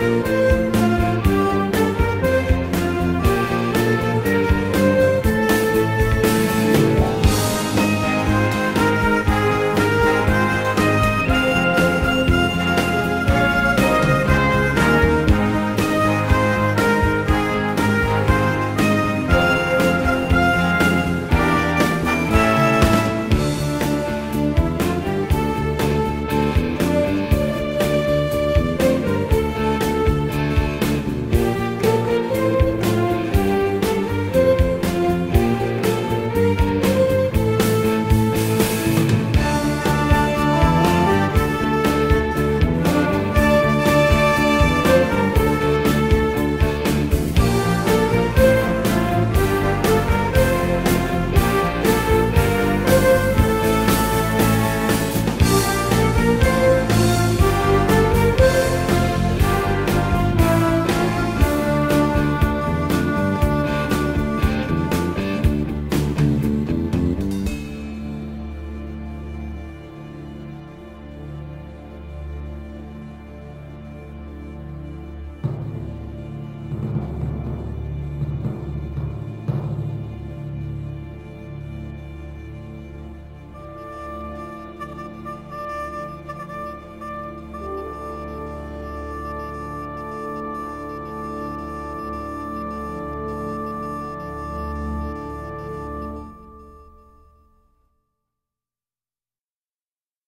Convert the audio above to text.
Música